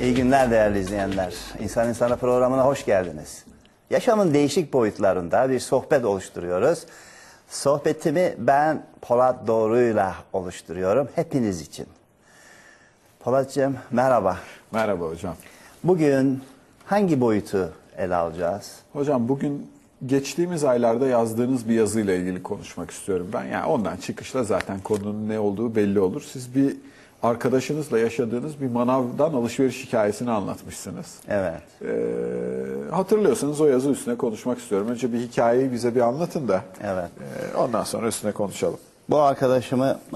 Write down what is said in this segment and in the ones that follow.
İyi günler değerli izleyenler. İnsan İnsana programına hoş geldiniz. Yaşamın değişik boyutlarında bir sohbet oluşturuyoruz. Sohbetimi ben Polat Doğru'yla oluşturuyorum hepiniz için. Polatcığım merhaba. Merhaba hocam. Bugün hangi boyutu ele alacağız? Hocam bugün geçtiğimiz aylarda yazdığınız bir yazıyla ilgili konuşmak istiyorum ben. Yani ondan çıkışla zaten konunun ne olduğu belli olur. Siz bir arkadaşınızla yaşadığınız bir manavdan alışveriş hikayesini anlatmışsınız. Evet. Ee, hatırlıyorsanız o yazı üstüne konuşmak istiyorum. Önce bir hikayeyi bize bir anlatın da Evet. e, ondan sonra üstüne konuşalım. Bu arkadaşımı e,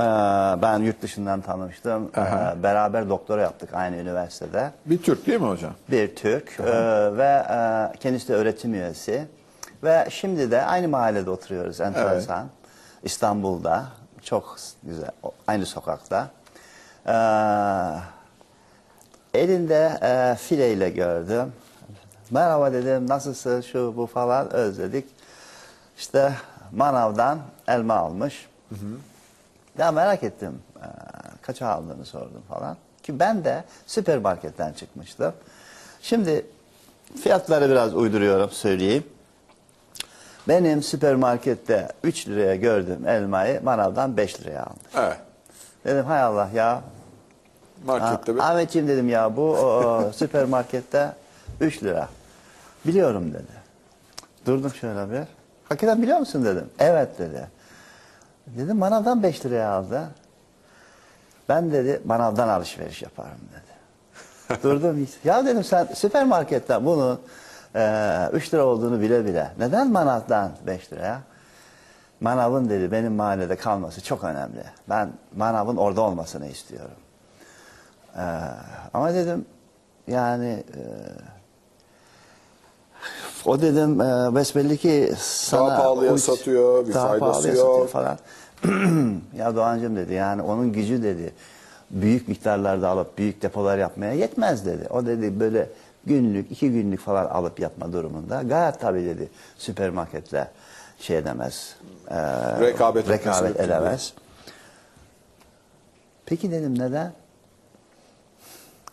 ben yurt dışından tanımıştım. E, beraber doktora yaptık aynı üniversitede. Bir Türk değil mi hocam? bir Türk e, ve e, kendisi de öğretim üyesi. Ve şimdi de aynı mahallede oturuyoruz enteresan. İstanbul'da çok güzel aynı sokakta. E, elinde e, fileyle gördüm. Merhaba dedim nasılsın şu bu falan özledik. İşte manavdan elma almış. Ya merak ettim. Ee, kaça aldığını sordum falan. Ki ben de süpermarketten çıkmıştım. Şimdi fiyatları biraz uyduruyorum söyleyeyim. Benim süpermarkette 3 liraya gördüğüm elmayı manavdan 5 liraya almış. Evet. Dedim hay Allah ya. Markette bir... Ha, Ahmetciğim dedim ya bu o, süpermarkette 3 lira. Biliyorum dedi. Durdum şöyle bir. Hakikaten biliyor musun dedim. Evet dedi. Dedim manavdan 5 liraya aldı. Ben dedi manavdan alışveriş yaparım dedi. Durdum hiç. Ya dedim sen süpermarketten bunun 3 lira olduğunu bile bile neden manavdan 5 liraya? Manavın dedi benim mahallede kalması çok önemli. Ben manavın orada olmasını istiyorum. Ee, ama dedim yani e, o dedim e, besbelli ki sana pahalıya uç- satıyor, bir daha faydası pahalıya yok. satıyor falan. ya Doğancığım dedi yani onun gücü dedi büyük miktarlarda alıp büyük depolar yapmaya yetmez dedi. O dedi böyle günlük iki günlük falan alıp yapma durumunda gayet tabii dedi süpermarketle şey edemez. e, Rekabet rekabet edemez. Peki dedim neden?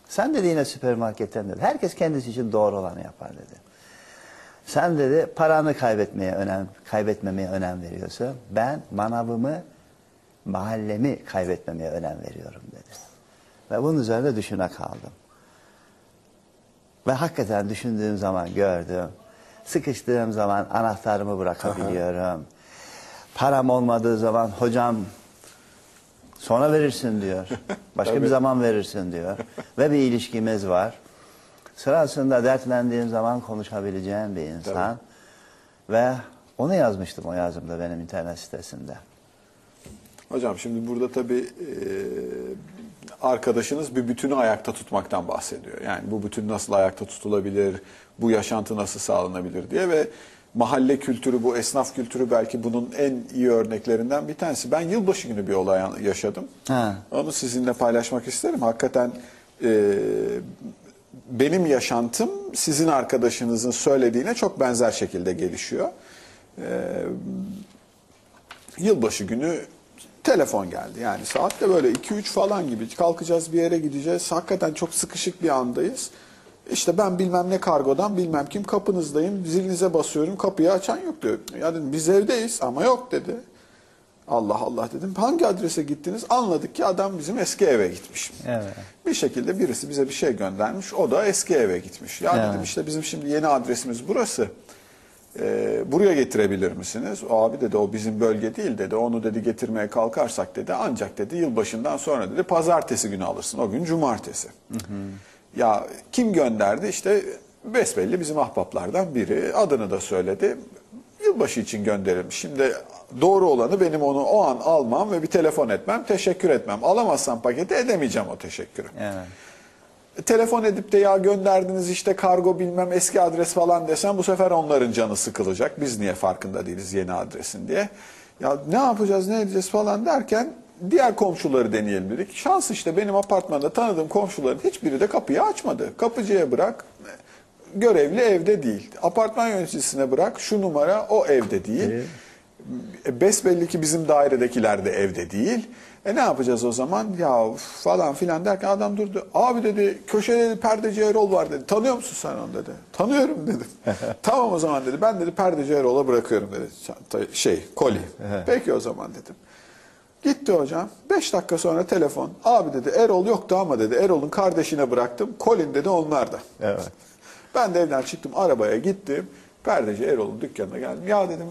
Sen dedi yine süpermarketten dedi. Herkes kendisi için doğru olanı yapar dedi. Sen dedi paranı kaybetmeye önem kaybetmemeye önem veriyorsun. Ben manavımı, mahallemi kaybetmemeye önem veriyorum dedi. Ve bunun üzerine düşüne kaldım. Ve hakikaten düşündüğüm zaman gördüm. Sıkıştığım zaman anahtarımı bırakabiliyorum. Param olmadığı zaman hocam sonra verirsin diyor. Başka bir zaman verirsin diyor. Ve bir ilişkimiz var. Sırasında dertlendiğim zaman konuşabileceğim bir insan. Ve onu yazmıştım o yazımda benim internet sitesinde. Hocam şimdi burada tabii e, arkadaşınız bir bütünü ayakta tutmaktan bahsediyor. Yani bu bütün nasıl ayakta tutulabilir, bu yaşantı nasıl sağlanabilir diye ve mahalle kültürü, bu esnaf kültürü belki bunun en iyi örneklerinden bir tanesi. Ben yılbaşı günü bir olay yaşadım. Ha. Onu sizinle paylaşmak isterim. Hakikaten e, benim yaşantım sizin arkadaşınızın söylediğine çok benzer şekilde gelişiyor. E, yılbaşı günü telefon geldi. Yani saat de böyle 2-3 falan gibi kalkacağız bir yere gideceğiz. Hakikaten çok sıkışık bir andayız. İşte ben bilmem ne kargodan bilmem kim kapınızdayım. Zilinize basıyorum kapıyı açan yok diyor. Ya dedim biz evdeyiz ama yok dedi. Allah Allah dedim. Hangi adrese gittiniz? Anladık ki adam bizim eski eve gitmiş. Evet. Bir şekilde birisi bize bir şey göndermiş. O da eski eve gitmiş. Ya Evet. dedim işte bizim şimdi yeni adresimiz burası. Ee, buraya getirebilir misiniz? O abi dedi o bizim bölge değil dedi. Onu dedi getirmeye kalkarsak dedi ancak dedi yılbaşından sonra dedi pazartesi günü alırsın. O gün cumartesi. Ya kim gönderdi? İşte besbelli bizim ahbaplardan biri. Adını da söyledi. Yılbaşı için gönderilmiş. Şimdi doğru olanı benim onu o an almam ve bir telefon etmem, teşekkür etmem. Alamazsam paketi edemeyeceğim o teşekkürü. Evet. Telefon edip de ya gönderdiniz işte kargo bilmem eski adres falan desem bu sefer onların canı sıkılacak. Biz niye farkında değiliz yeni adresin diye. Ya ne yapacağız ne edeceğiz falan derken diğer komşuları deneyelim dedik. Şans işte benim apartmanda tanıdığım komşuların hiçbiri de kapıyı açmadı. Kapıcıya bırak görevli evde değil. Apartman yöneticisine bırak şu numara o evde değil. E, Besbelli ki bizim dairedekiler de evde değil. E ne yapacağız o zaman? Ya falan filan derken adam durdu. Abi dedi köşede dedi, perdeci Erol var dedi. Tanıyor musun sen onu dedi. Tanıyorum dedim. tamam o zaman dedi. Ben dedi perdeci Erol'a bırakıyorum dedi. Çanta- Şey koli. Peki o zaman dedim. Gitti hocam. Beş dakika sonra telefon. Abi dedi Erol yoktu ama dedi Erol'un kardeşine bıraktım. Colin dedi onlar da. Evet. Ben de evden çıktım arabaya gittim. Perdeci Erol'un dükkanına geldim. Ya dedim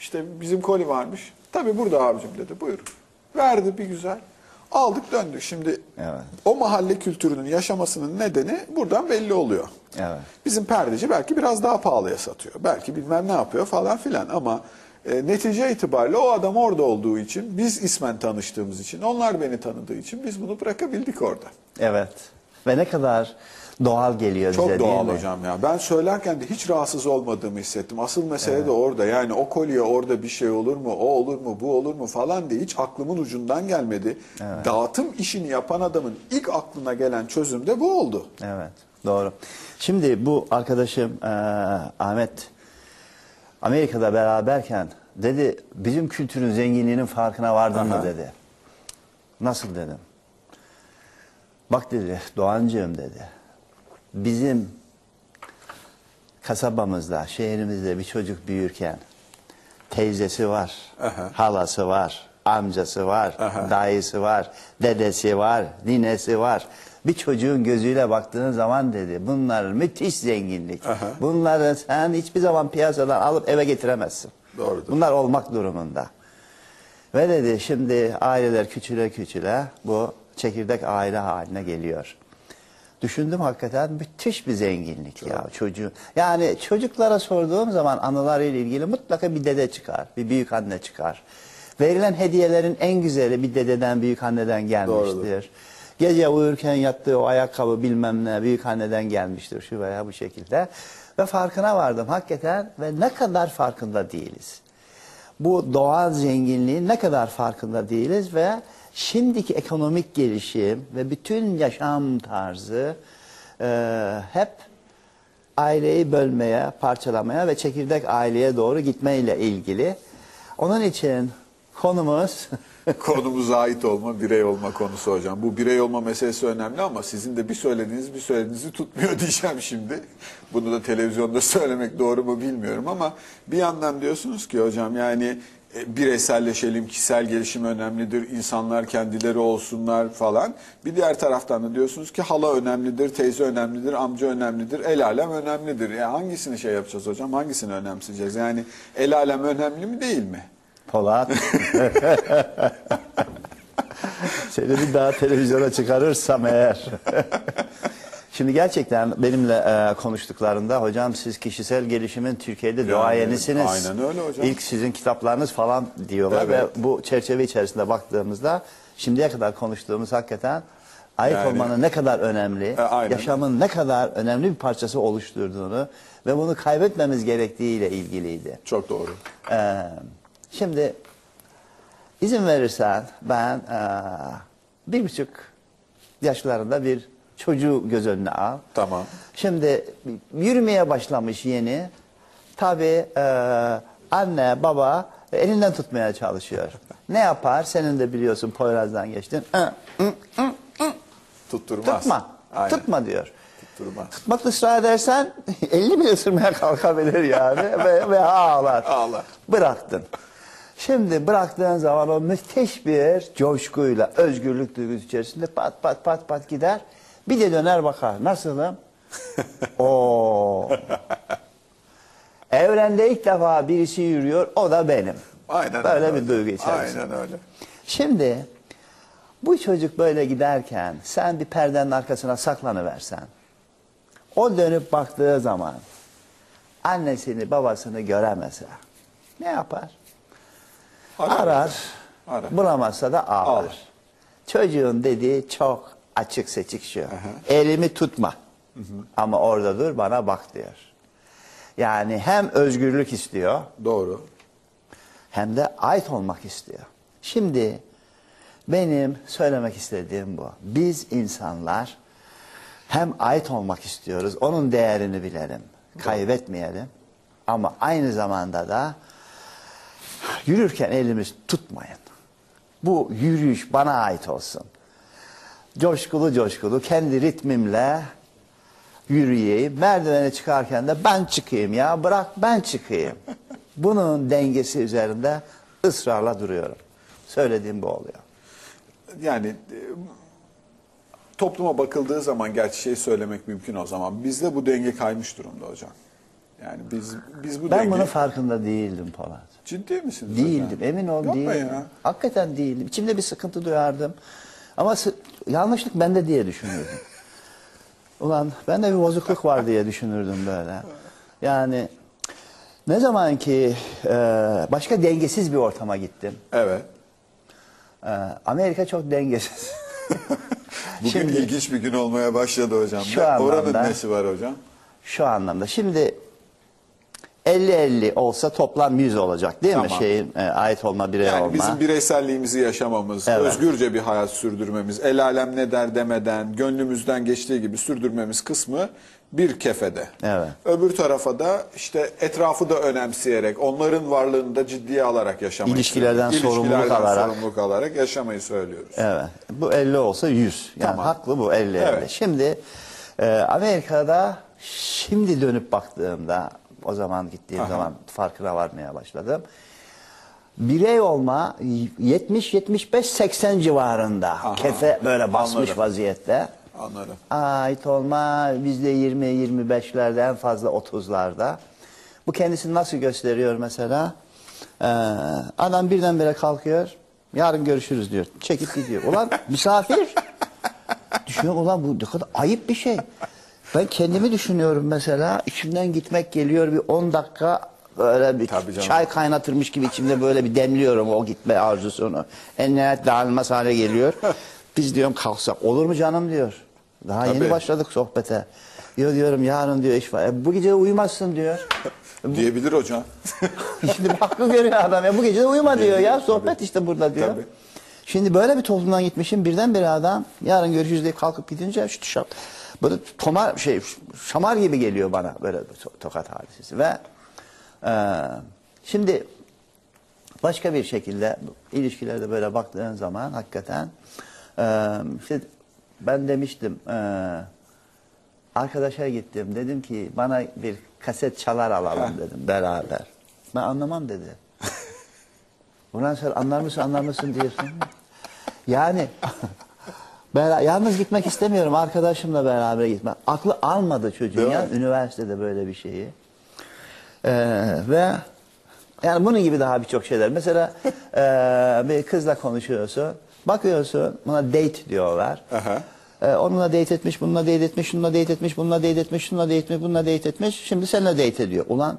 işte bizim koli varmış. Tabii burada abicim dedi buyurun. Verdi bir güzel. Aldık döndük. Şimdi Evet. o mahalle kültürünün yaşamasının nedeni buradan belli oluyor. Evet. Bizim perdeci belki biraz daha pahalıya satıyor. Belki bilmem ne yapıyor falan filan ama e, netice itibariyle o adam orada olduğu için, biz ismen tanıştığımız için, onlar beni tanıdığı için biz bunu bırakabildik orada. Evet. Ve ne kadar doğal geliyor Çok bize doğal değil mi? hocam ya. Ben söylerken de hiç rahatsız olmadığımı hissettim. Asıl mesele de orada. Yani o kolye orada bir şey olur mu, o olur mu, bu olur mu falan diye hiç aklımın ucundan gelmedi. Dağıtım işini yapan adamın ilk aklına gelen çözüm de bu oldu. Evet, doğru. Şimdi bu arkadaşım eee, Ahmet Amerika'da beraberken dedi bizim kültürün zenginliğinin farkına vardın mı Aha. dedi. Nasıl dedim. Bak dedi Doğancığım dedi. Bizim kasabamızda, şehrimizde bir çocuk büyürken teyzesi var, Aha. halası var, amcası var, Aha. dayısı var, dedesi var, ninesi var. Bir çocuğun gözüyle baktığın zaman dedi bunlar müthiş zenginlik. Aha. Bunları sen hiçbir zaman piyasadan alıp eve getiremezsin. Doğrudur. Bunlar olmak durumunda. Ve dedi şimdi aileler küçüle küçüle bu çekirdek aile haline geliyor. Düşündüm hakikaten müthiş bir zenginlik ya çocuğu. Yani çocuklara sorduğum zaman anılarıyla ilgili mutlaka bir dede çıkar, bir büyük anne çıkar. Verilen hediyelerin en güzeli bir dededen büyük anneden gelmiştir. Doğrudur. Gece uyurken yattığı o ayakkabı bilmem ne büyük anneden gelmiştir şu veya bu şekilde. Ve farkına vardım hakikaten ve ne kadar farkında değiliz bu doğal zenginliğin ne kadar farkında değiliz ve şimdiki ekonomik gelişim ve bütün yaşam tarzı e, hep aileyi bölmeye, parçalamaya ve çekirdek aileye doğru gitmeyle ilgili. Onun için konumuz Konumuza ait olma, birey olma konusu hocam. Bu birey olma meselesi önemli ama sizin de bir söylediğiniz bir söylediğinizi tutmuyor diyeceğim şimdi. Bunu da televizyonda söylemek doğru mu bilmiyorum ama bir yandan diyorsunuz ki hocam yani bireyselleşelim, kişisel gelişim önemlidir, insanlar kendileri olsunlar falan. Bir diğer taraftan da diyorsunuz ki hala önemlidir, teyze önemlidir, amca önemlidir, el alem önemlidir. Yani hangisini şey yapacağız hocam, hangisini önemseyeceğiz? Yani el alem önemli mi değil mi? Polat. Seni bir daha televizyona çıkarırsam eğer. Şimdi gerçekten benimle e, konuştuklarında hocam siz kişisel gelişimin Türkiye'de duayenisiniz. aynen öyle hocam. İlk sizin kitaplarınız falan diyorlar Evet. ve bu çerçeve içerisinde baktığımızda şimdiye kadar konuştuğumuz hakikaten ait Yani- olmanın ne kadar önemli, E, aynen. yaşamın ne kadar önemli bir parçası oluşturduğunu ve bunu kaybetmemiz gerektiğiyle ilgiliydi. Çok doğru. Ee, şimdi izin verirsen ben ee, bir buçuk yaşlarında bir çocuğu göz önüne al. Tamam. Şimdi yürümeye başlamış yeni. Tabii ee, anne baba elinden tutmaya çalışıyor. Ne yapar? Senin de biliyorsun Poyraz'dan geçtin. Tutturmaz. Tutma. Aynen. Tutma diyor. Tutturmaz. Tutmak ısrar edersen 50 bile ısırmaya kalkabilir yani ve, ve ağlar. Ağlar. Bıraktın. Şimdi bıraktığın zaman o müthiş bir coşkuyla, özgürlük duygusu içerisinde pat pat pat pat gider. Bir de döner bakar. Nasılım? Oo. Evrende ilk defa birisi yürüyor, o da benim. Aynen Böyle öyle. bir duygu içerisinde. Aynen öyle. Şimdi bu çocuk böyle giderken sen bir perdenin arkasına saklanıversen o dönüp baktığı zaman annesini babasını göremese ne yapar? Arar. Arar. Arar. Bulamazsa da ağlar. Ağlar. Çocuğun dediği çok açık seçik şu. Elimi tutma. Ama orada dur bana bak diyor. Yani hem özgürlük istiyor Doğru. hem de ait olmak istiyor. Şimdi Benim söylemek istediğim bu. Biz insanlar hem ait olmak istiyoruz, onun değerini bilelim, kaybetmeyelim. Ama aynı zamanda da yürürken elimiz tutmayın. Bu yürüyüş bana ait olsun. Coşkulu coşkulu kendi ritmimle yürüyeyim. Merdivene çıkarken de ben çıkayım ya bırak ben çıkayım. Bunun dengesi üzerinde ısrarla duruyorum. Söylediğim bu oluyor. Yani e, topluma bakıldığı zaman gerçi şey söylemek mümkün o zaman. Bizde bu denge kaymış durumda hocam. Yani biz biz bu Ben denge... bunun farkında değildim Polat. Ciddi misiniz Değildim hocam? emin ol Yapma değildim. ya. Hakikaten değildim. İçimde bir sıkıntı duyardım. Ama yanlışlık bende diye düşünürdüm. Ulan bende bir bozukluk var diye düşünürdüm böyle. Yani ne zaman ki e, başka dengesiz bir ortama gittim. Evet. E, Amerika çok dengesiz. Bugün Şimdi- ilginç bir gün olmaya başladı hocam. Şu anlamda- Oranın nesi var hocam? Şu anlamda. Şimdi 50-50 olsa toplam 100 olacak değil mi? Tamam. Şeyin e, ait olma birey Yani olma. bizim bireyselliğimizi yaşamamız, Evet. özgürce bir hayat sürdürmemiz, el alem ne der demeden, gönlümüzden geçtiği gibi sürdürmemiz kısmı bir kefede. Evet. Öbür tarafa da işte etrafı da önemseyerek, onların varlığını da ciddiye alarak yaşamayı İlişkilerden söylüyoruz. sorumluluk İlişkilerden alarak. sorumluluk alarak yaşamayı söylüyoruz. Evet. Bu 50 olsa 100. Yani Tamam. haklı bu 50 50. Evet. Şimdi e, Amerika'da şimdi dönüp baktığımda o zaman gittiğim Aha. zaman farkına varmaya başladım. Birey olma 70 75 80 civarında. Aha. Kefe böyle basmış Anladım. vaziyette. Anladım. Ait olma bizde 20 25'lerde en fazla 30'larda. Bu kendisini nasıl gösteriyor mesela? Ee, adam birdenbire kalkıyor. Yarın görüşürüz diyor. Çekip gidiyor. Ulan misafir. Düşünüyorum ulan bu ne kadar ayıp bir şey. Ben kendimi düşünüyorum mesela. İçimden gitmek geliyor bir 10 dakika böyle bir Tabii çay kaynatırmış gibi içimde böyle bir demliyorum o gitme arzusunu. En nihayet dağılmaz hale geliyor. Biz diyorum kalksak olur mu canım diyor. Daha Tabii. yeni başladık sohbete. Diyor diyorum yarın diyor iş var. E, bu gece uyumazsın diyor. Diyebilir hocam. Şimdi haklı görüyor adam ya bu gece de uyuma diyor ya sohbet işte burada diyor. Tabii. Şimdi böyle bir toplumdan gitmişim birdenbire adam yarın görüşürüz deyip kalkıp gidince şu şap böyle tomar şey şamar gibi geliyor bana böyle to- tokat hadisesi ve e, şimdi başka bir şekilde ilişkilerde böyle baktığın zaman hakikaten e, işte ben demiştim e, arkadaşa gittim dedim ki bana bir kaset çalar alalım dedim beraber. Ben anlamam dedi. Ulan sen anlar mısın anlar mısın diyorsun. Yani ben yalnız gitmek istemiyorum arkadaşımla beraber gitmek. Aklı almadı çocuğun Değil ya mi? üniversitede böyle bir şeyi. Ee, ve yani bunun gibi daha birçok şeyler. Mesela ee, bir kızla konuşuyorsun. Bakıyorsun buna date diyorlar. Aha. Ee, onunla date etmiş, bununla date etmiş, şununla date etmiş, bununla date etmiş, şununla date etmiş, bununla date etmiş. Şimdi seninle date ediyor. Ulan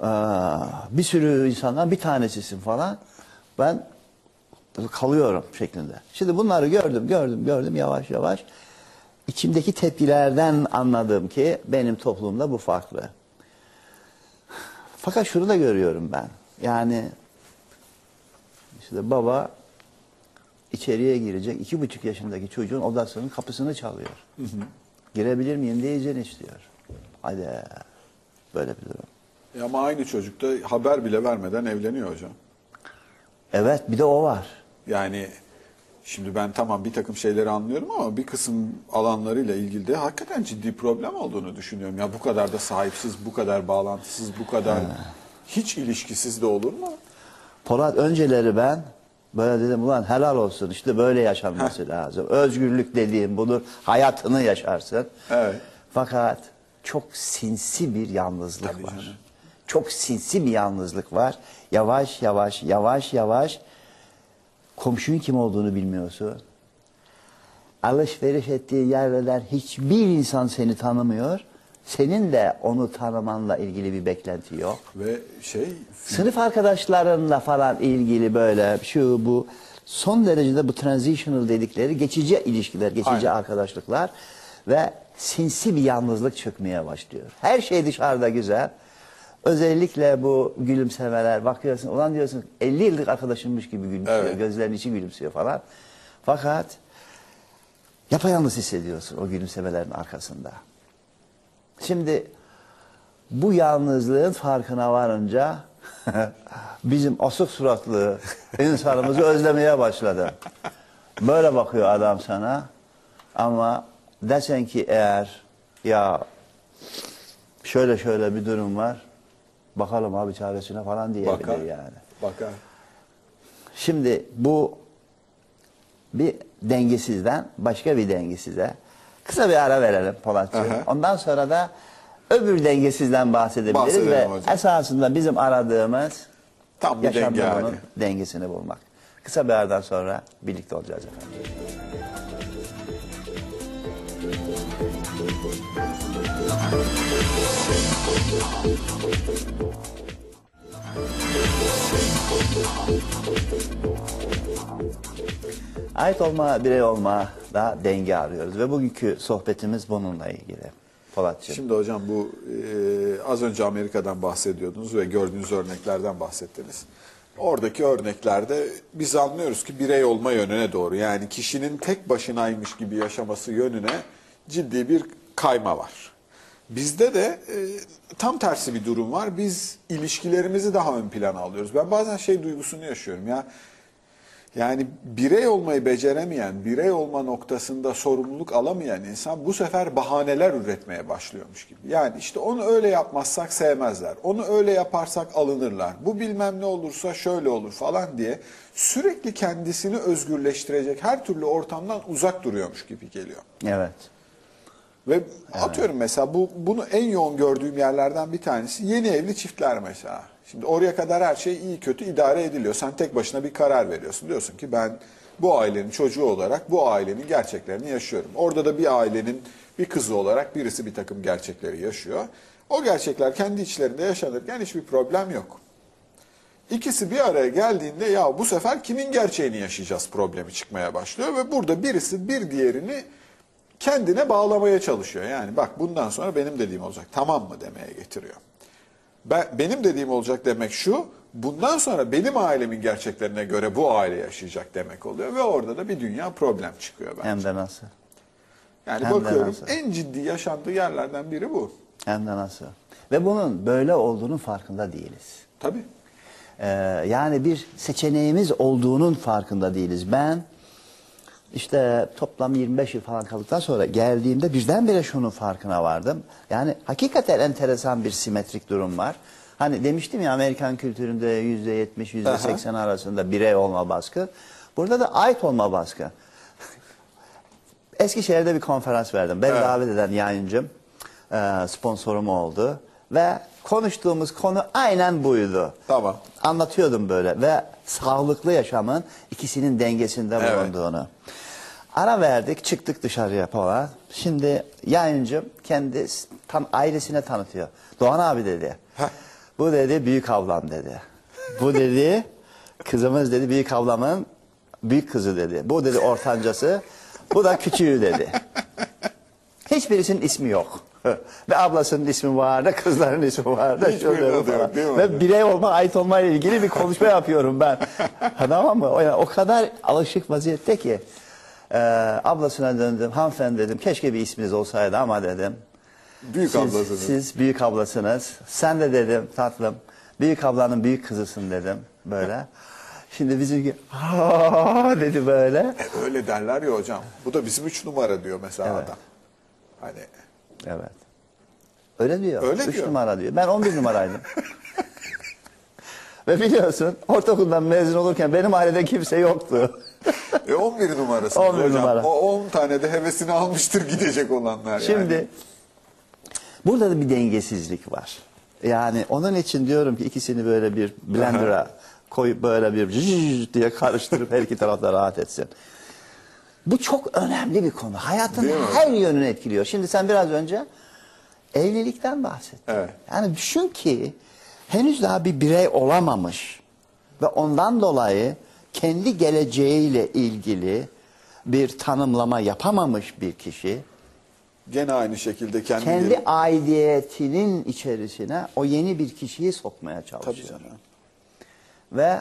aa, bir sürü insandan bir tanesisin falan. Ben kalıyorum şeklinde. Şimdi bunları gördüm, gördüm, gördüm yavaş yavaş. İçimdeki tepkilerden anladım ki benim toplumda bu farklı. Fakat şunu da görüyorum ben. Yani işte baba içeriye girecek iki buçuk yaşındaki çocuğun odasının kapısını çalıyor. Girebilir miyim diye izin istiyor. Hadi böyle bir durum. E Ama aynı çocuk da haber bile vermeden evleniyor hocam. Evet bir de o var. Yani şimdi ben tamam bir takım şeyleri anlıyorum ama bir kısım alanlarıyla ilgili de hakikaten ciddi problem olduğunu düşünüyorum. Ya bu kadar da sahipsiz, bu kadar bağlantısız, bu kadar hiç ilişkisiz de olur mu? Polat önceleri ben böyle dedim ulan helal olsun işte böyle yaşanması lazım. Özgürlük dediğim budur. Hayatını yaşarsın. Evet. Fakat çok sinsi bir yalnızlık Tabii var. canım. Çok sinsi bir yalnızlık var. Yavaş yavaş yavaş yavaş komşunun kim olduğunu bilmiyorsun. Alışveriş ettiği yerlerden hiçbir insan seni tanımıyor. Senin de onu tanımanla ilgili bir beklenti yok. Ve şey Sınıf arkadaşlarınla falan ilgili böyle şu bu son derecede bu transitional dedikleri geçici ilişkiler, geçici Aynen. arkadaşlıklar ve sinsi bir yalnızlık çökmeye başlıyor. Her şey dışarıda güzel. Özellikle bu gülümsemeler bakıyorsun ulan diyorsun 50 yıllık arkadaşımmış gibi gülümsüyor. Evet. Gözlerinin içi gülümsüyor falan. Fakat yapayalnız hissediyorsun o gülümsemelerin arkasında. Şimdi bu yalnızlığın farkına varınca bizim asık suratlı insanımızı özlemeye başladı. Böyle bakıyor adam sana ama desen ki eğer ya şöyle şöyle bir durum var bakalım abi çaresine falan diyebilir Bakar. yani. Bakar. Şimdi bu bir dengesizden başka bir dengesize kısa bir ara verelim Polatcığım. Aha. Ondan sonra da öbür dengesizden bahsedebiliriz Bahsedelim ve hocam. esasında bizim aradığımız Tam bir yaşamda denge hali. dengesini bulmak. Kısa bir aradan sonra birlikte olacağız efendim. Ait olma, birey olma da denge arıyoruz ve bugünkü sohbetimiz bununla ilgili. Polatcığım. Şimdi hocam bu e, az önce Amerika'dan bahsediyordunuz ve gördüğünüz örneklerden bahsettiniz. Oradaki örneklerde biz anlıyoruz ki birey olma yönüne doğru yani kişinin tek başınaymış gibi yaşaması yönüne ciddi bir kayma var. Bizde de e, tam tersi bir durum var. Biz ilişkilerimizi daha ön plana alıyoruz. Ben bazen şey duygusunu yaşıyorum ya. Yani birey olmayı beceremeyen, birey olma noktasında sorumluluk alamayan insan bu sefer bahaneler üretmeye başlıyormuş gibi. Yani işte onu öyle yapmazsak sevmezler, onu öyle yaparsak alınırlar, bu bilmem ne olursa şöyle olur falan diye sürekli kendisini özgürleştirecek her türlü ortamdan uzak duruyormuş gibi geliyor. Evet. Ve atıyorum mesela bu bunu en yoğun gördüğüm yerlerden bir tanesi yeni evli çiftler mesela. Şimdi oraya kadar her şey iyi kötü idare ediliyor. Sen tek başına bir karar veriyorsun. Diyorsun ki ben bu ailenin çocuğu olarak bu ailenin gerçeklerini yaşıyorum. Orada da bir ailenin bir kızı olarak birisi bir takım gerçekleri yaşıyor. O gerçekler kendi içlerinde yaşanırken hiçbir problem yok. İkisi bir araya geldiğinde ya bu sefer kimin gerçeğini yaşayacağız problemi çıkmaya başlıyor ve burada birisi bir diğerini kendine bağlamaya çalışıyor. Yani bak bundan sonra benim dediğim olacak tamam mı demeye getiriyor. Ben, benim dediğim olacak demek şu, bundan sonra benim ailemin gerçeklerine göre bu aile yaşayacak demek oluyor ve orada da bir dünya problem çıkıyor bence. Hem de nasıl? Yani hem bakıyorum nasıl? en ciddi yaşandığı yerlerden biri bu. Hem de nasıl? Ve bunun böyle olduğunun farkında değiliz. Tabii. Ee, yani bir seçeneğimiz olduğunun farkında değiliz. Ben işte toplam 25 yıl falan kaldıktan sonra geldiğimde birdenbire şunun farkına vardım. Yani hakikaten enteresan bir simetrik durum var. Hani demiştim ya Amerikan kültüründe yüzde yetmiş, yüzde seksen arasında birey olma baskı. Burada da ait olma baskı. Eskişehir'de bir konferans verdim. Ben Evet. davet eden yayıncım e, sponsorum oldu. Ve konuştuğumuz konu aynen buydu. Tamam. Anlatıyordum böyle ve sağlıklı yaşamın ikisinin dengesinde Evet. bulunduğunu. Ara verdik, çıktık dışarıya falan. Şimdi yayıncım kendi tan ailesine tanıtıyor. Doğan abi dedi. Heh. Bu dedi büyük ablam dedi. Bu dedi kızımız dedi büyük ablamın büyük kızı dedi. Bu dedi ortancası. Bu da küçüğü dedi. Hiçbirisinin ismi yok. Ve ablasının ismi var da kızların ismi var da şöyle falan. değil mi Ve birey olma, ait olma ile ilgili bir konuşma yapıyorum ben. Tamam mı? O, yani o kadar alışık vaziyette ki. Ee, ablasına döndüm. Hanımefendi dedim keşke bir isminiz olsaydı ama dedim. Büyük siz, ablasınız. Siz büyük ablasınız. Sen de dedim tatlım. Büyük ablanın büyük kızısın dedim böyle. Şimdi bizimki dedi böyle. Öyle derler ya hocam. Bu da bizim üç numara diyor mesela Evet. adam. Hani Evet. Öyle diyor. Öyle Üç diyor. numara diyor. Ben 11 numaraydım. Ve biliyorsun ortaokuldan mezun olurken benim ailede kimse yoktu. e 11 numarası 11 hocam. numara. O 10 tane de hevesini almıştır gidecek olanlar Şimdi yani. burada da bir dengesizlik var. Yani onun için diyorum ki ikisini böyle bir blender'a koyup böyle bir diye karıştırıp her iki tarafta rahat etsin. Bu çok önemli bir konu. Hayatın her yönünü etkiliyor. Şimdi sen biraz önce evlilikten bahsettin. Evet. Yani düşün ki henüz daha bir birey olamamış ve ondan dolayı kendi geleceğiyle ilgili bir tanımlama yapamamış bir kişi Gene aynı şekilde kendi, Kendi aidiyetinin içerisine o yeni bir kişiyi sokmaya Tabii çalışıyor. canım. Ve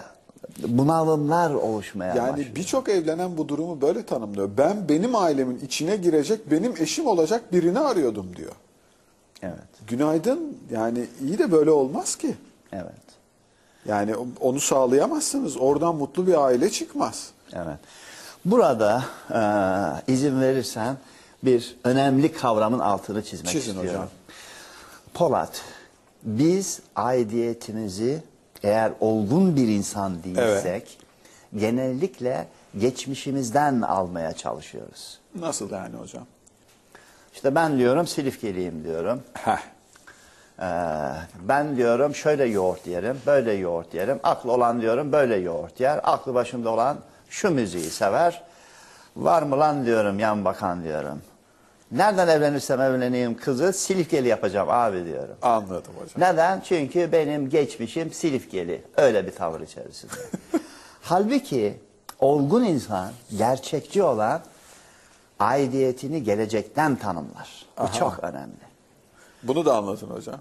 bunalımlar oluşmaya Yani başlıyor. birçok evlenen bu durumu böyle tanımlıyor. Ben benim ailemin içine girecek, benim eşim olacak birini arıyordum diyor. Evet, Günaydın. Yani iyi de böyle olmaz ki. evet, Yani onu sağlayamazsınız. Oradan mutlu bir aile çıkmaz. evet. Burada e, izin verirsen bir önemli kavramın altını çizmek Çizin istiyorum. hocam. Polat, biz aidiyetimizi eğer olgun bir insan değilsek genellikle geçmişimizden almaya çalışıyoruz. Nasıl yani hocam? İşte ben diyorum Silifkeliyim diyorum. Heh. Ee, ben diyorum şöyle yoğurt yerim, böyle yoğurt yerim. Aklı olan diyorum böyle yoğurt yer. Aklı başında olan şu müziği sever. Var mı lan diyorum yan bakan diyorum. Nereden evlenirsem evleneyim kızı Silifkeli yapacağım abi diyorum. Anladım hocam. Neden? Çünkü benim geçmişim Silifkeli. Öyle bir tavır içerisinde. Halbuki olgun insan, gerçekçi olan aidiyetini gelecekten tanımlar. Bu Aha. çok önemli. Bunu da anlatın hocam.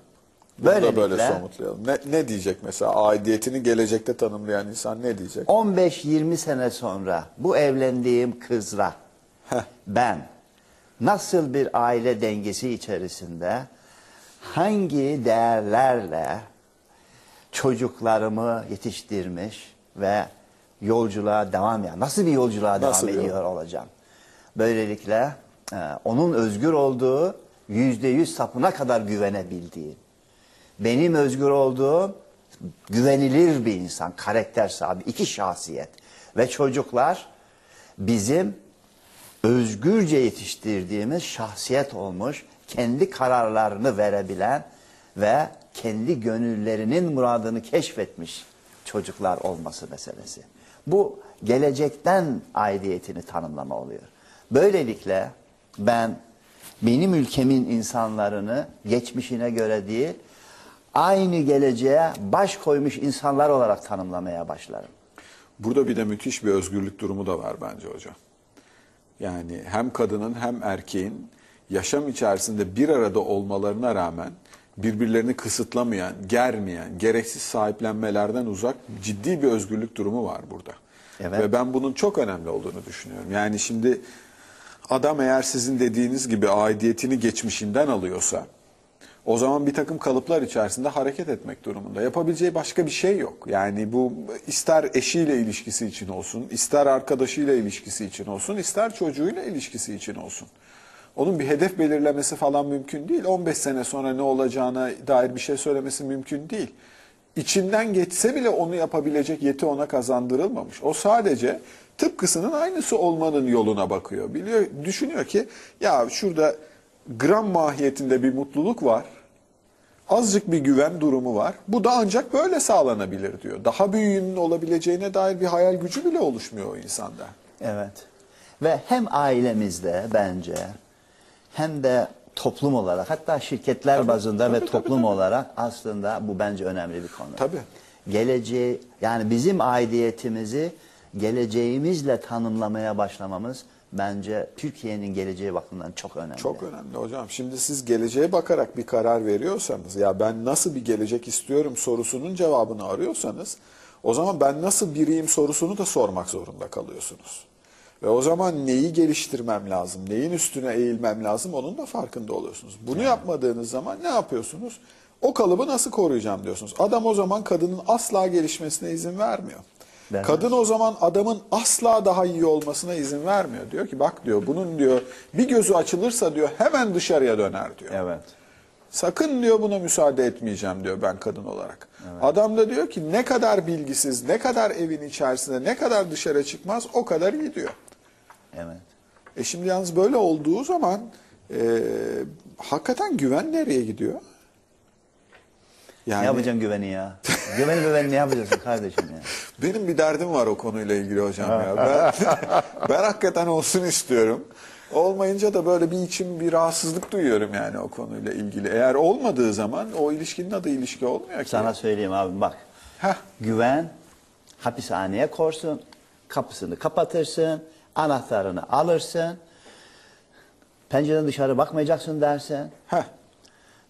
Bunu da böyle somutlayalım. Ne, ne diyecek mesela? Aidiyetini gelecekte tanımlayan insan ne diyecek? 15-20 sene sonra bu evlendiğim kızla ben nasıl bir aile dengesi içerisinde hangi değerlerle çocuklarımı yetiştirmiş ve yolculuğa devam ya nasıl bir yolculuğa Nasıl devam ediyor olacağım. Böylelikle e, onun özgür olduğu yüzde yüz sapına kadar güvenebildiğim, benim özgür olduğum güvenilir bir insan, karakter sahibi, iki şahsiyet ve çocuklar bizim özgürce yetiştirdiğimiz şahsiyet olmuş, kendi kararlarını verebilen ve kendi gönüllerinin muradını keşfetmiş çocuklar olması meselesi. Bu gelecekten aidiyetini tanımlama oluyor. Böylelikle ben benim ülkemin insanlarını geçmişine göre değil, aynı geleceğe baş koymuş insanlar olarak tanımlamaya başlarım. Burada bir de müthiş bir özgürlük durumu da var bence hocam. Yani hem kadının hem erkeğin yaşam içerisinde bir arada olmalarına rağmen birbirlerini kısıtlamayan, germeyen, gereksiz sahiplenmelerden uzak ciddi bir özgürlük durumu var burada. Evet. Ve ben bunun çok önemli olduğunu düşünüyorum. Yani şimdi adam eğer sizin dediğiniz gibi aidiyetini geçmişinden alıyorsa o zaman bir takım kalıplar içerisinde hareket etmek durumunda. Yapabileceği başka bir şey yok. Yani bu ister eşiyle ilişkisi için olsun, ister arkadaşıyla ilişkisi için olsun, ister çocuğuyla ilişkisi için olsun. Onun bir hedef belirlemesi falan mümkün değil. 15 sene sonra ne olacağına dair bir şey söylemesi mümkün değil. İçinden geçse bile onu yapabilecek yeti ona kazandırılmamış. O sadece tıpkısının aynısı olmanın yoluna bakıyor. Biliyor, düşünüyor ki ya şurada gram mahiyetinde bir mutluluk var. Azıcık bir güven durumu var. Bu da ancak böyle sağlanabilir diyor. Daha büyüğünün olabileceğine dair bir hayal gücü bile oluşmuyor o insanda. Evet. Ve hem ailemizde bence hem de toplum olarak hatta şirketler bazında tabii, ve tabii, toplum tabii. olarak aslında bu bence önemli bir konu. Tabii. Geleceği yani bizim aidiyetimizi geleceğimizle tanımlamaya başlamamız bence Türkiye'nin geleceği bakımından çok önemli. Çok önemli hocam. Şimdi siz geleceğe bakarak bir karar veriyorsanız, ya ben nasıl bir gelecek istiyorum sorusunun cevabını arıyorsanız, o zaman ben nasıl biriyim sorusunu da sormak zorunda kalıyorsunuz. Ve o zaman neyi geliştirmem lazım, neyin üstüne eğilmem lazım onun da farkında oluyorsunuz. Bunu yapmadığınız zaman ne yapıyorsunuz? O kalıbı nasıl koruyacağım diyorsunuz. Adam o zaman kadının asla gelişmesine izin vermiyor. Vermez. Kadın o zaman adamın asla daha iyi olmasına izin vermiyor. Diyor ki bak diyor bunun diyor bir gözü açılırsa diyor hemen dışarıya döner diyor. Evet. Sakın diyor buna müsaade etmeyeceğim diyor ben kadın olarak. Adam da diyor ki ne kadar bilgisiz, ne kadar evin içerisinde, ne kadar dışarı çıkmaz o kadar iyi diyor. Evet. E şimdi yalnız böyle olduğu zaman e, hakikaten güven nereye gidiyor? Yani Ne yapacaksın güveni ya? Güveni güveni ne yapacaksın kardeşim ya? benim bir derdim var o konuyla ilgili hocam ya. Ben, ben hakikaten olsun istiyorum. Olmayınca da böyle bir içim bir rahatsızlık duyuyorum yani o konuyla ilgili. Eğer olmadığı zaman o ilişkinin adı ilişki olmuyor ki. Sana söyleyeyim abi bak. Heh. Güven hapishaneye korsun, kapısını kapatırsın, anahtarını alırsın, pencereden dışarı bakmayacaksın dersin. Heh.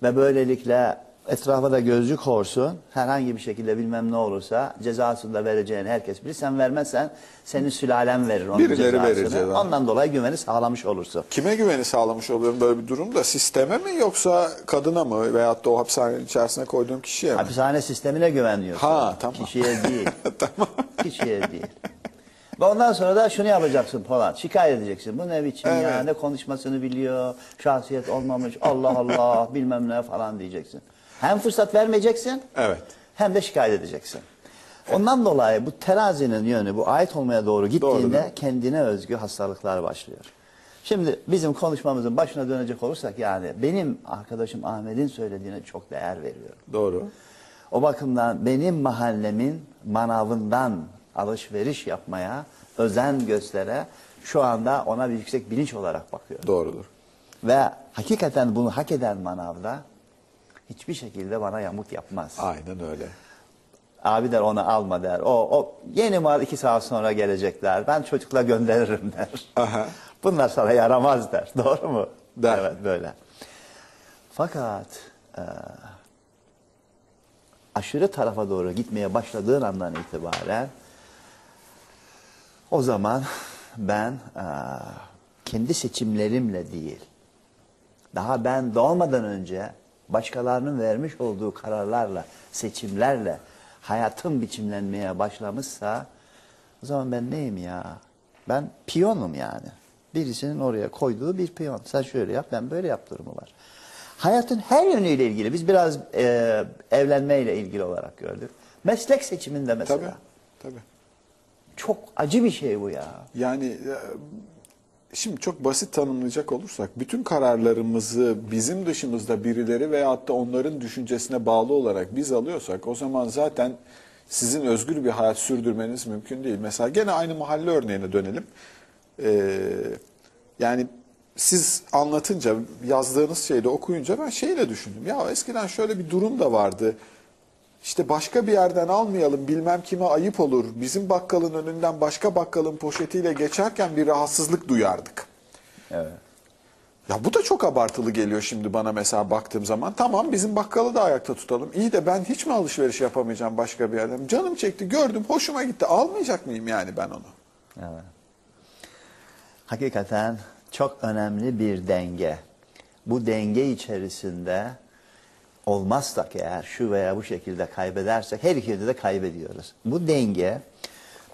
Ve böylelikle etrafa da gözcü korsun. Herhangi bir şekilde bilmem ne olursa cezasını da vereceğini herkes bilir. Sen vermezsen senin sülalen verir onun Birileri cezasını. verir ceza. Ondan dolayı güveni sağlamış olursun. Kime güveni sağlamış oluyorum böyle bir durumda? Sisteme mi yoksa kadına mı veyahut da o hapishanenin içerisine koyduğum kişiye mi? Hapishane sistemine güveniyorsun. Ha, tamam. Kişiye değil. Kişiye değil. Ve ondan sonra da şunu yapacaksın Polat. Şikayet edeceksin. Bu ne biçim ya? Evet. Ne konuşmasını biliyor. Şahsiyet olmamış. Allah Allah bilmem ne falan diyeceksin. Hem fırsat vermeyeceksin. Evet. Hem de şikayet edeceksin. Ondan dolayı bu terazinin yönü bu ait olmaya doğru gittiğinde Doğrudur. kendine özgü hastalıklar başlıyor. Şimdi bizim konuşmamızın başına dönecek olursak yani benim arkadaşım Ahmet'in söylediğine çok değer veriyorum. Doğru. O bakımdan benim mahallemin manavından alışveriş yapmaya özen göstere şu anda ona bir yüksek bilinç olarak bakıyor. Doğrudur. Ve hakikaten bunu hak eden manavda hiçbir şekilde bana yamuk yapmaz. Aynen öyle. Abi der onu alma der. O, o yeni mal iki saat sonra gelecekler. Ben çocukla gönderirim der. Aha. Bunlar sana yaramaz der. Doğru mu? Der. Evet böyle. Fakat e, aşırı tarafa doğru gitmeye başladığın andan itibaren o zaman ben e, kendi seçimlerimle değil, daha ben doğmadan önce başkalarının vermiş olduğu kararlarla, seçimlerle hayatım biçimlenmeye başlamışsa o zaman ben neyim ya? Ben piyonum yani. Birisinin oraya koyduğu bir piyon. Sen şöyle yap, ben böyle yap durumu var. Hayatın her yönüyle ilgili, biz biraz e, evlenmeyle ilgili olarak gördük. Meslek seçiminde mesela. Tabii. Tabii. Çok acı bir şey bu ya. Yani e, şimdi çok basit tanımlayacak olursak bütün kararlarımızı bizim dışımızda birileri veyahut da onların düşüncesine bağlı olarak biz alıyorsak o zaman zaten sizin özgür bir hayat sürdürmeniz mümkün değil. Mesela gene aynı mahalle örneğine dönelim. Ee, yani siz anlatınca yazdığınız şeyde okuyunca ben şeyle düşündüm. Ya eskiden şöyle bir durum da vardı. İşte başka bir yerden almayalım bilmem kime ayıp olur. Bizim bakkalın önünden başka bakkalın poşetiyle geçerken bir rahatsızlık duyardık. Evet. Ya bu da çok abartılı geliyor şimdi bana mesela baktığım zaman. Tamam bizim bakkalı da ayakta tutalım. İyi de ben hiç mi alışveriş yapamayacağım başka bir yerden? Canım çekti gördüm hoşuma gitti. Almayacak mıyım yani ben onu? Evet. Hakikaten çok önemli bir denge. Bu denge içerisinde olmazsak eğer şu veya bu şekilde kaybedersek her iki yönde de kaybediyoruz. Bu denge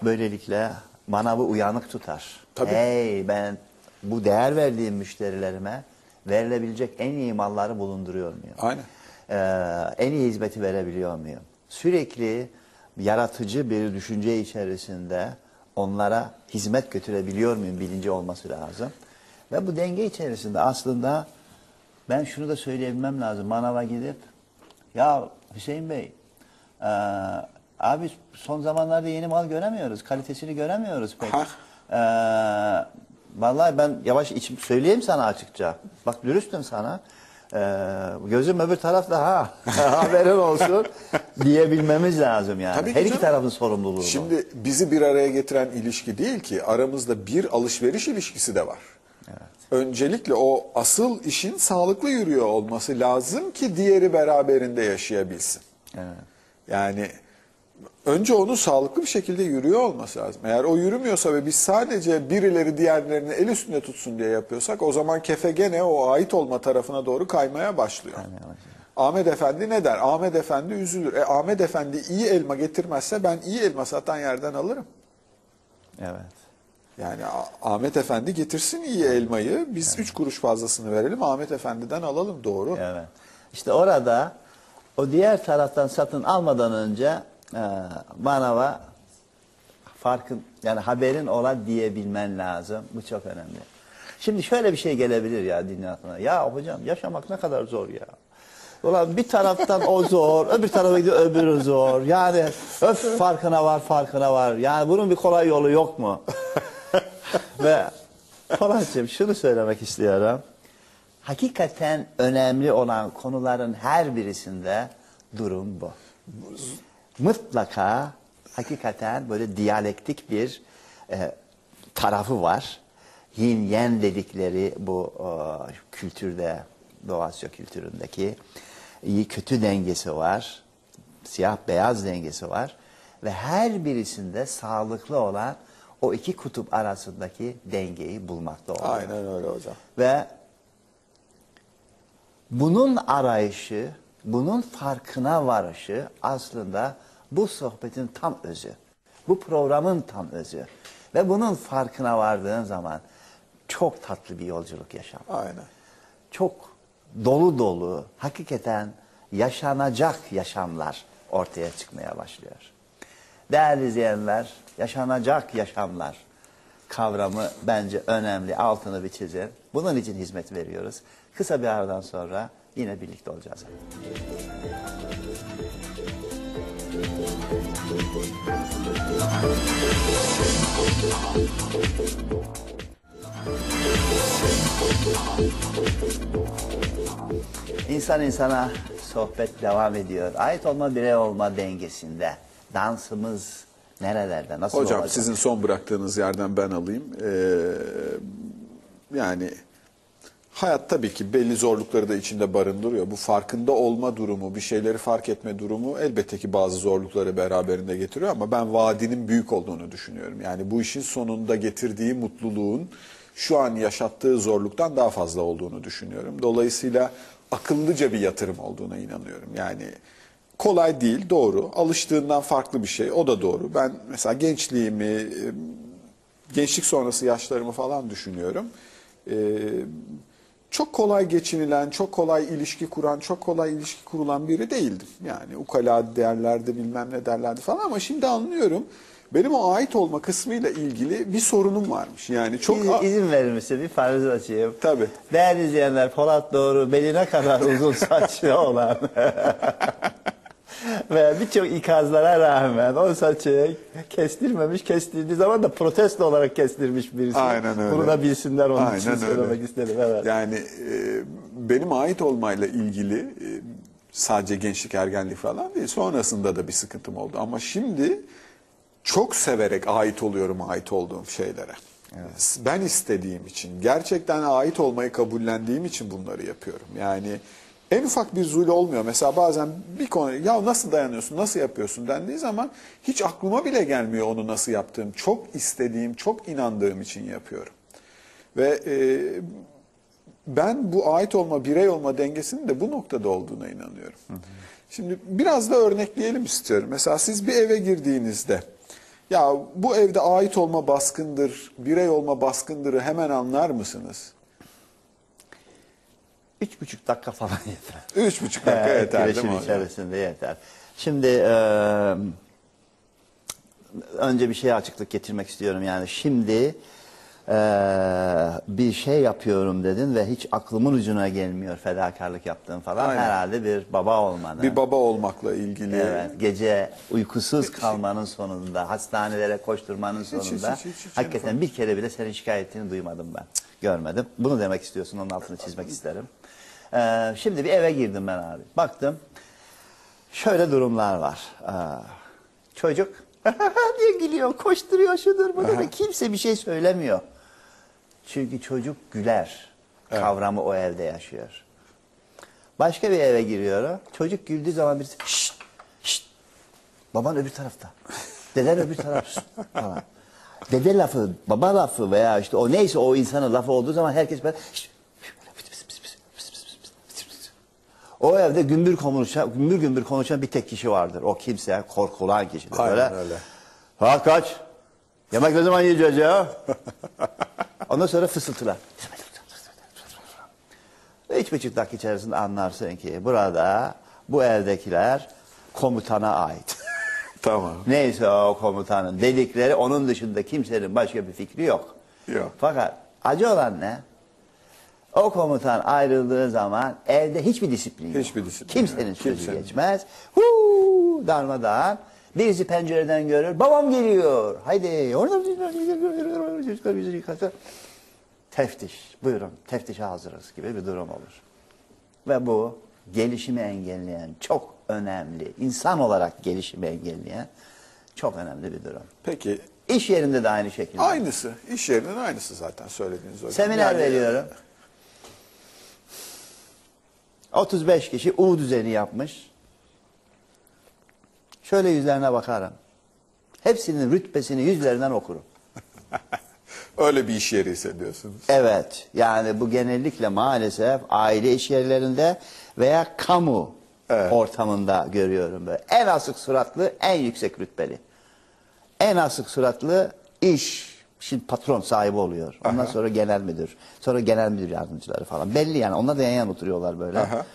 böylelikle manavı uyanık tutar. Tabii. Hey ben bu değer verdiğim müşterilerime verilebilecek en iyi malları bulunduruyor muyum? Aynen. Ee, en iyi hizmeti verebiliyor muyum? Sürekli yaratıcı bir düşünce içerisinde onlara hizmet götürebiliyor muyum bilinci olması lazım. Ve bu denge içerisinde aslında ben şunu da söyleyebilmem lazım. Manava gidip ya Hüseyin Bey e, abi son zamanlarda yeni mal göremiyoruz. Kalitesini göremiyoruz pek. Hah. E, vallahi ben yavaş içim söyleyeyim sana açıkça. Bak dürüstüm sana. Ee, gözüm öbür tarafta ha haberin olsun diyebilmemiz lazım yani. Tabii Her iki canım. tarafın sorumluluğu. bu. Şimdi bizi bir araya getiren ilişki değil ki aramızda bir alışveriş ilişkisi de var. Öncelikle o asıl işin sağlıklı yürüyor olması lazım ki diğeri beraberinde yaşayabilsin. Evet. Yani önce onun sağlıklı bir şekilde yürüyor olması lazım. Eğer o yürümüyorsa ve biz sadece birileri diğerlerini el üstünde tutsun diye yapıyorsak o zaman kefe gene o ait olma tarafına doğru kaymaya başlıyor. Kaymaya başlıyor. Ahmet Efendi ne der? Ahmet Efendi üzülür. E Ahmet Efendi iyi elma getirmezse ben iyi elma satan yerden alırım. Evet. Yani Ahmet Efendi getirsin iyi elmayı. Biz üç kuruş fazlasını verelim. Ahmet Efendi'den alalım. Doğru. Evet. İşte orada o diğer taraftan satın almadan önce e, manava farkın yani haberin ola diyebilmen lazım. Bu çok önemli. Şimdi şöyle bir şey gelebilir ya aklına. Ya hocam yaşamak ne kadar zor ya. Ulan bir taraftan o zor, öbür tarafa gidiyor öbürü zor. Yani öf farkına var, farkına var. Yani bunun bir kolay yolu yok mu? Ve Polatcığım şunu söylemek istiyorum. Hakikaten önemli olan konuların her birisinde durum bu. Mutlaka hakikaten böyle diyalektik bir e, tarafı var. yin yen dedikleri bu e, kültürde, Doğu kültüründeki iyi kötü dengesi var. Siyah beyaz dengesi var. Ve her birisinde sağlıklı olan o iki kutup arasındaki dengeyi bulmakta oluyor. Aynen öyle hocam. Ve bunun arayışı, bunun farkına varışı aslında bu sohbetin tam özü. Bu programın tam özü. Ve bunun farkına vardığın zaman çok tatlı bir yolculuk yaşam. Aynen. Çok dolu dolu, hakikaten yaşanacak yaşamlar ortaya çıkmaya başlıyor. Değerli izleyenler, yaşanacak yaşamlar kavramı bence önemli. Altını bir çizin. Bunun için hizmet veriyoruz. Kısa bir aradan sonra yine birlikte olacağız. İnsan insana sohbet devam ediyor. Ait olma birey olma dengesinde. Dansımız nerelerde, nasıl Hocam olacak? sizin son bıraktığınız yerden ben alayım. Ee, yani hayat tabii ki belli zorlukları da içinde barındırıyor. Bu farkında olma durumu, bir şeyleri fark etme durumu elbette ki bazı zorlukları beraberinde getiriyor ama ben vaadinin büyük olduğunu düşünüyorum. Yani bu işin sonunda getirdiği mutluluğun şu an yaşattığı zorluktan daha fazla olduğunu düşünüyorum. Dolayısıyla akıllıca bir yatırım olduğuna inanıyorum. Yani kolay değil, doğru. Alıştığından farklı bir şey, o da doğru. Ben mesela gençliğimi, e, gençlik sonrası yaşlarımı falan düşünüyorum. Ee, çok kolay geçinilen, çok kolay ilişki kuran, çok kolay ilişki kurulan biri değildim. Yani ukala değerlerde bilmem ne derlerdi falan ama şimdi anlıyorum. Benim o ait olma kısmıyla ilgili bir sorunum varmış. Yani çok... İz- izin verir misin? Bir parantez açayım. Tabii. Değerli izleyenler Polat Doğru beline kadar uzun saçlı olan ve birçok ikazlara rağmen o saçı kestirmemiş, kestirdiği zaman da protesto olarak kestirmiş birisi. Aynen öyle. Bunu da bilsinler onun için Aynen öyle. söylemek istedim. Evet. Yani e, benim ait olmayla ilgili e, sadece gençlik ergenlik falan değil. Sonrasında da bir sıkıntım oldu. Ama şimdi çok severek ait oluyorum ait olduğum şeylere. Ben istediğim için, gerçekten ait olmayı kabullendiğim için bunları yapıyorum. Yani en ufak bir zulü olmuyor. Mesela bazen bir konu ya nasıl dayanıyorsun, nasıl yapıyorsun dendiği zaman hiç aklıma bile gelmiyor onu nasıl yaptığım. Çok istediğim, çok inandığım için yapıyorum. Ve e, ben bu ait olma, birey olma dengesinin de bu noktada olduğuna inanıyorum. Şimdi biraz da örnekleyelim istiyorum. Mesela siz bir eve girdiğinizde ya bu evde ait olma baskındır, birey olma baskındırı hemen anlar mısınız? Üç buçuk dakika falan yeter. Üç buçuk dakika Evet, yeter değil mi hocam? içerisinde yeter. Şimdi e, önce bir şeye açıklık getirmek istiyorum. Yani şimdi e, bir şey yapıyorum dedin ve hiç aklımın ucuna gelmiyor fedakarlık yaptığın falan. Aynen. Herhalde bir baba olmanın. Bir baba olmakla ilgili. Evet, gece uykusuz kalmanın sonunda, hastanelere koşturmanın sonunda hiç, hiç, hiç, hakikaten bir kere bile senin şikayetini duymadım ben. Görmedim. Bunu demek istiyorsun, onun altını çizmek isterim. Ee, şimdi bir eve girdim ben abi. Baktım, şöyle durumlar var. Ee, çocuk diye gülüyor, koşturuyor, şudur budur. Kimse bir şey söylemiyor. Çünkü çocuk güler kavramı o evde yaşıyor. Başka bir eve giriyorum. Çocuk güldüğü zaman birisi şşt, şşt. Baban öbür tarafta. Deden öbür tarafta falan. Dede lafı, baba lafı veya işte o neyse o insanın lafı olduğu zaman herkes böyle şşt, o evde gümbür konuşan, gümbür gümbür konuşan bir tek kişi vardır. O kimse korkulan kişidir. Aynen böyle, öyle. Saat kaç? Yemek ne zaman yiyeceğiz ya? Ondan sonra fısıltılar. Ve üç buçuk dakika içerisinde anlarsın ki burada bu evdekiler komutana ait. Tamam. Neyse o komutanın dedikleri onun dışında kimsenin başka bir fikri yok. Yok. Fakat acı olan ne? O komutan ayrıldığı zaman evde hiçbir disiplin yok. Hiçbir disiplin Kimsenin yok. sözü Kimsenin. geçmez. Huu, darmadağın. Birisi pencereden görür. Babam geliyor. Haydi. Orada çocuklar yüzünü yıkasa. Teftiş. Buyurun. Teftişe hazırız gibi bir durum olur. Ve bu gelişimi engelleyen çok önemli, insan olarak gelişimi engelleyen çok önemli bir durum. Peki İş yerinde de aynı şekilde. Aynısı. İş yerinin aynısı zaten söylediğiniz hocam. Seminer Yani- veriyorum. 35 kişi U düzeni yapmış. Şöyle yüzlerine bakarım. Hepsinin rütbesini yüzlerinden okurum. Öyle bir iş yeri hissediyorsunuz. Evet. Yani bu genellikle maalesef aile iş yerlerinde veya kamu Evet. ortamında görüyorum böyle. En asık suratlı, en yüksek rütbeli. En asık suratlı iş. Şimdi patron sahibi oluyor. Ondan sonra genel müdür. Sonra genel müdür yardımcıları falan. Belli yani. Onlar da yan yana oturuyorlar böyle. Aha.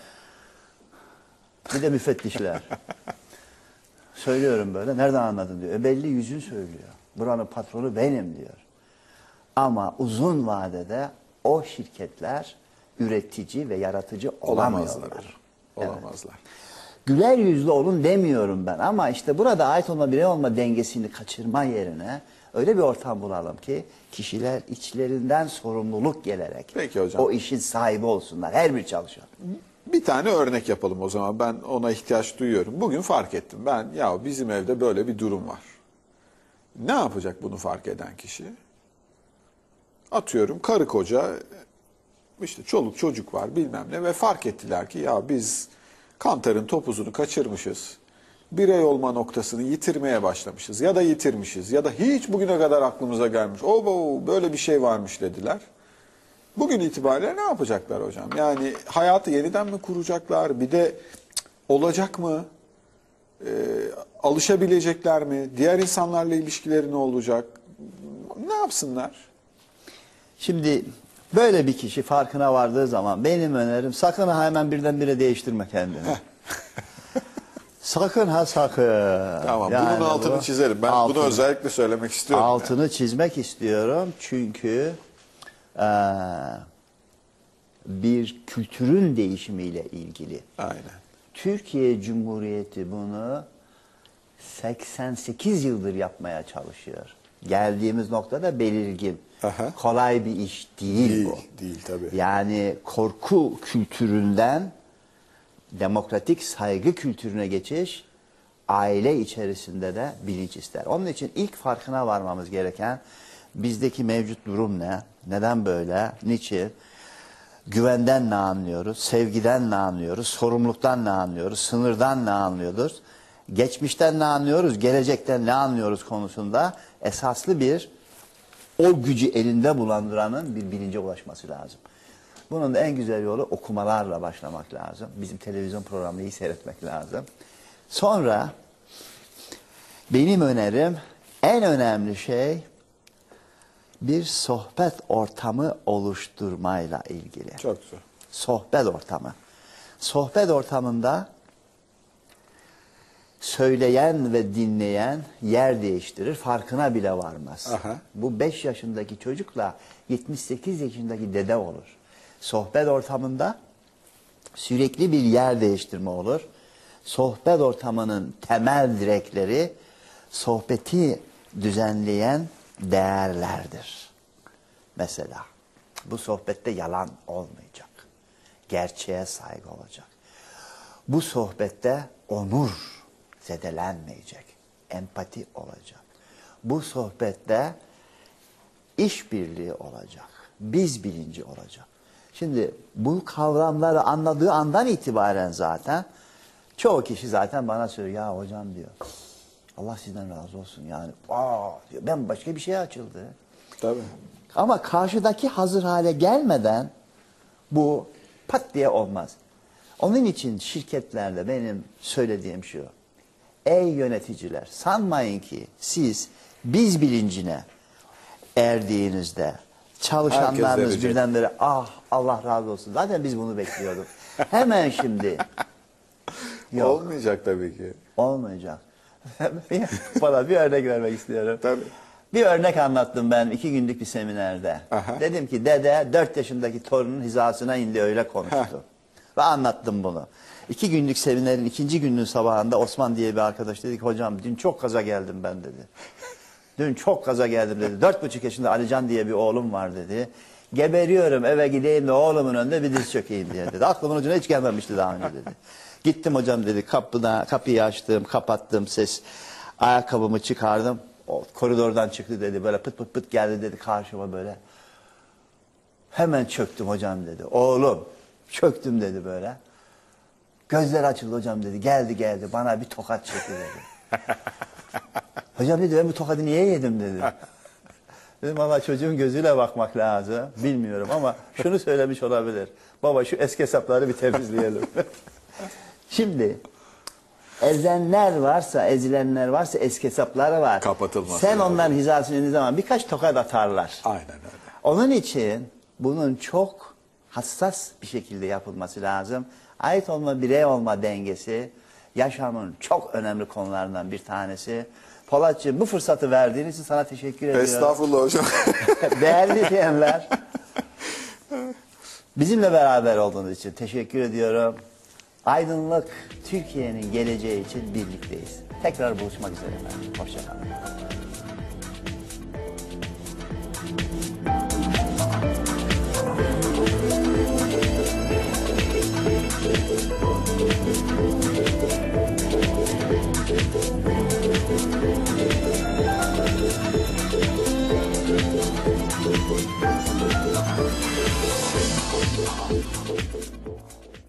Bir de müfettişler. Söylüyorum böyle. Nereden anladın diyor. E belli yüzün söylüyor. Buranın patronu benim diyor. Ama uzun vadede o şirketler üretici ve yaratıcı. Olamazlar. Olamazlar. Güler yüzlü olun demiyorum ben ama işte burada ait olma birey olma dengesini kaçırma yerine öyle bir ortam bulalım ki kişiler içlerinden sorumluluk gelerek Peki hocam. o işin sahibi olsunlar her bir çalışan. Bir tane örnek yapalım o zaman. Ben ona ihtiyaç duyuyorum. Bugün fark ettim. Ben ya bizim evde böyle bir durum var. Ne yapacak bunu fark eden kişi? Atıyorum karı koca işte çoluk çocuk var bilmem ne ve fark ettiler ki ya biz kantarın topuzunu kaçırmışız. Birey olma noktasını yitirmeye başlamışız ya da yitirmişiz ya da hiç bugüne kadar aklımıza gelmiş. O böyle bir şey varmış dediler. Bugün itibariyle ne yapacaklar hocam? Yani hayatı yeniden mi kuracaklar? Bir de olacak mı? Ee, alışabilecekler mi? Diğer insanlarla ilişkileri ne olacak? Ne yapsınlar? Şimdi böyle bir kişi farkına vardığı zaman benim önerim sakın hemen birdenbire değiştirme kendini. sakın ha sakın. Tamam Yani bunun altını bu- çizerim. Ben altını- bunu özellikle söylemek istiyorum. Altını çizmek istiyorum çünkü eee, bir kültürün değişimiyle ilgili. Aynen. Türkiye Cumhuriyeti bunu 88 yıldır yapmaya çalışıyor. Geldiğimiz noktada belirgin. Aha. Kolay bir iş değil, Değil, bu. değil tabii. Yani korku kültüründen demokratik saygı kültürüne geçiş aile içerisinde de bilinç ister. Onun için ilk farkına varmamız gereken bizdeki mevcut durum ne? Neden böyle? Niçin? Güvenden ne anlıyoruz? Sevgiden ne anlıyoruz? Sorumluluktan ne anlıyoruz? Sınırdan ne anlıyoruz? Geçmişten ne anlıyoruz? Gelecekten ne anlıyoruz konusunda esaslı bir o gücü elinde bulandıranın bir bilince ulaşması lazım. Bunun da en güzel yolu okumalarla başlamak lazım. Bizim televizyon programını iyi seyretmek lazım. Sonra benim önerim en önemli şey bir sohbet ortamı oluşturmayla ilgili. Çok güzel. Sohbet ortamı. Sohbet ortamında söyleyen ve dinleyen yer değiştirir, farkına bile varmaz. Aha. Bu 5 yaşındaki çocukla 78 yaşındaki dede olur. Sohbet ortamında sürekli bir yer değiştirme olur. Sohbet ortamının temel direkleri sohbeti düzenleyen değerlerdir. Mesela bu sohbette yalan olmayacak. Gerçeğe saygı olacak. Bu sohbette onur zedelenmeyecek. Empati olacak. Bu sohbette işbirliği olacak. Biz bilinci olacak. Şimdi bu kavramları anladığı andan itibaren zaten çoğu kişi zaten bana söylüyor ya hocam diyor. Allah sizden razı olsun yani. Aa, diyor, ben başka bir şeye açıldı. Tabii. Ama karşıdaki hazır hale gelmeden bu pat diye olmaz. Onun için şirketlerde benim söylediğim şu. Ey yöneticiler sanmayın ki siz biz bilincine erdiğinizde çalışanlarınız verecek. birdenbire ah Allah razı olsun. Zaten biz bunu bekliyorduk. Hemen şimdi. Yok. Olmayacak tabii ki. Olmayacak. Bana bir örnek vermek istiyorum. Tabii. Bir örnek anlattım ben iki günlük bir seminerde. Aha. Dedim ki dede dört yaşındaki torunun hizasına indi öyle konuştu. Ve anlattım bunu. İki günlük seminerin ikinci günün sabahında Osman diye bir arkadaş dedi ki hocam dün çok kaza geldim ben dedi. Dün çok kaza geldim dedi. Dört buçuk yaşında Alican diye bir oğlum var dedi. Geberiyorum eve gideyim de oğlumun önünde bir diz çökeyim diye dedi. Aklımın ucuna hiç gelmemişti daha önce dedi. Gittim hocam dedi kapıda, kapıyı açtım, kapattım ses. Ayakkabımı çıkardım. O koridordan çıktı dedi böyle pıt pıt pıt geldi dedi karşıma böyle. Hemen çöktüm hocam dedi. Oğlum çöktüm dedi böyle. Gözler açıldı hocam dedi. Geldi geldi bana bir tokat çekti dedi. hocam dedi ben bu tokadı niye yedim dedi. Dedim ama çocuğun gözüyle bakmak lazım. Bilmiyorum ama şunu söylemiş olabilir. Baba şu eski hesapları bir temizleyelim. Şimdi ezenler varsa, ezilenler varsa eski hesapları var. Kapatılması Sen lazım. onların hizasını indiğin zaman birkaç tokat atarlar. Aynen öyle. Onun için bunun çok hassas bir şekilde yapılması lazım. Ait olma, birey olma dengesi yaşamın çok önemli konularından bir tanesi. Polatcığım bu fırsatı verdiğiniz için sana teşekkür ediyorum. Estağfurullah hocam. Değerli diyenler. Bizimle beraber olduğunuz için teşekkür ediyorum. Aydınlık Türkiye'nin geleceği için birlikteyiz. Tekrar buluşmak üzere efendim. Hoşçakalın. Thank you. Thank.